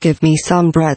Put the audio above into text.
Give me some bread.